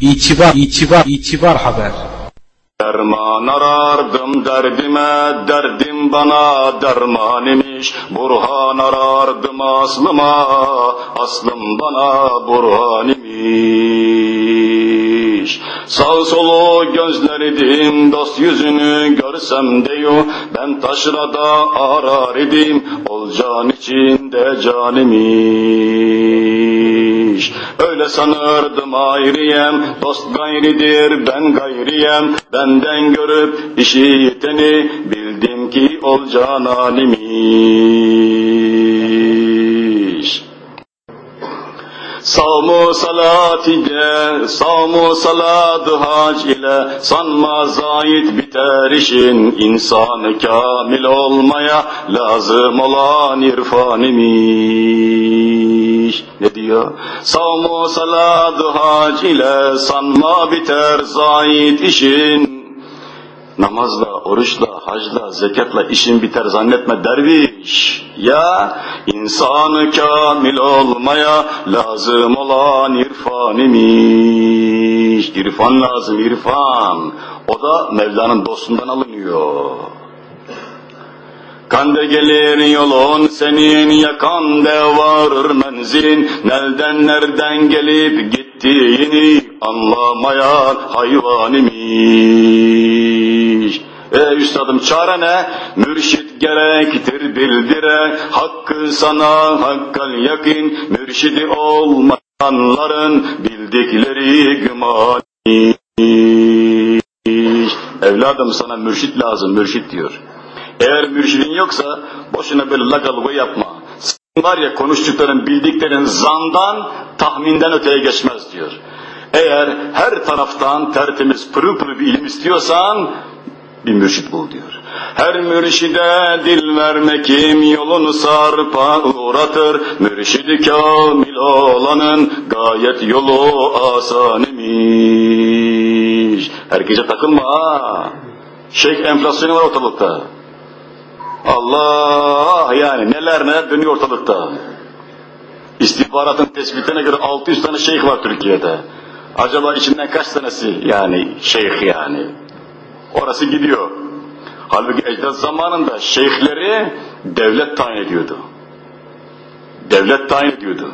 İtibar, itibar, itibar haber. Derman arardım derdime, derdim bana derman imiş. Burhan arardım aslıma, aslım bana burhan imiş. Sağ solu gözlerdim, dost yüzünü görsem deyo. Ben taşrada arar idim, ol can içinde can imiş. Öyle sanırdım ayrıyem, dost gayridir ben gayriyem. Benden görüp işi yeteni, bildim ki ol canan imiş. Savmu salat ile, savmu salat hac ile, sanma zayit biter işin, insanı kamil olmaya lazım olan irfan imiş. Ne diyor? Savmu salat hac ile, sanma biter zayit işin, Namazla, oruçla, hacla, zekatla işin biter zannetme derviş. Ya insanı kamil olmaya lazım olan irfan imiş. İrfan lazım, irfan. O da Mevla'nın dostundan alınıyor. Kande gelir yolun senin yakan de varır menzilin Nereden nereden gelip gittiğini anlamayan hayvan imiş. E üstadım çare ne? Mürşit gerektir bildire, hakkı sana hakkal yakin, mürşidi olmayanların bildikleri güman Evladım sana mürşit lazım, mürşit diyor. Eğer mürşidin yoksa boşuna böyle lagaluga yapma. Sen var ya konuştukların, bildiklerin zandan, tahminden öteye geçmez diyor. Eğer her taraftan tertemiz pırıl pırıl bir ilim istiyorsan bir mürşit bul diyor. Her mürşide dil vermek kim yolunu sarpa uğratır. Mürşidi kamil olanın gayet yolu asan imiş. Herkese takılma ha. Şeyh enflasyonu var ortalıkta. Allah yani neler neler dönüyor ortalıkta. İstihbaratın tespitine göre 600 tane şeyh var Türkiye'de. Acaba içinden kaç tanesi yani şeyh yani? Orası gidiyor. Halbuki ecdat zamanında şeyhleri devlet tayin ediyordu. Devlet tayin ediyordu.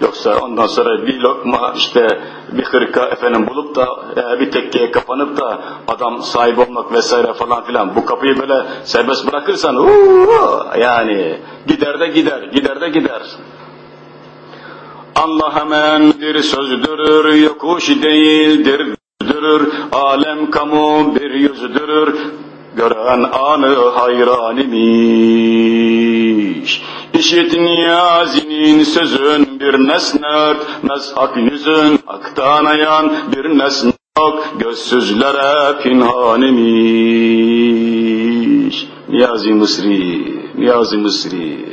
Yoksa ondan sonra bir lokma işte bir hırka efendim bulup da e, bir tekkeye kapanıp da adam sahip olmak vesaire falan filan bu kapıyı böyle serbest bırakırsan uuu, yani gider de gider, gider de gider. Allah hemendir sözdürür, yokuş değildir dürdürür, alem kamu bir yüzdürür, gören anı hayran imiş. İşit niyazinin sözün bir nesne örtmez ak yüzün, aktan ayan bir nesne yok, gözsüzlere pinhan imiş. Niyazi Mısri, Niyazi Mısri.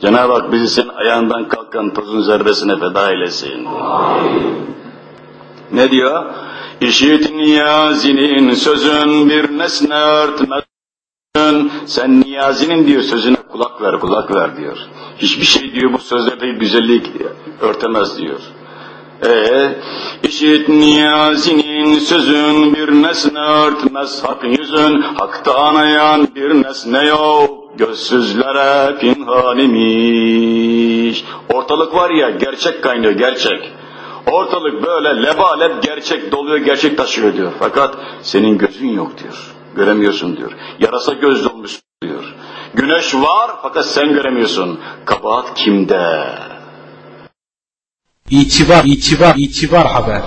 Cenab-ı Hak bizi senin ayağından kalkan tozun zerresine feda eylesin. Ne diyor? İşit niyazinin sözün bir nesne örtmez. Sen niyazinin diyor sözüne kulak ver, kulak ver diyor. Hiçbir şey diyor bu sözlerde güzellik örtemez diyor. Ee, işit niyazinin sözün bir nesne örtmez hak yüzün, hakta anayan bir nesne yok, gözsüzlere pinhan imiş. Ortalık var ya gerçek kaynıyor, gerçek. Ortalık böyle lebalep gerçek doluyor, gerçek taşıyor diyor. Fakat senin gözün yok diyor. Göremiyorsun diyor. Yarasa göz dolmuş diyor. Güneş var fakat sen göremiyorsun. Kabahat kimde? İtibar, itibar, itibar haber.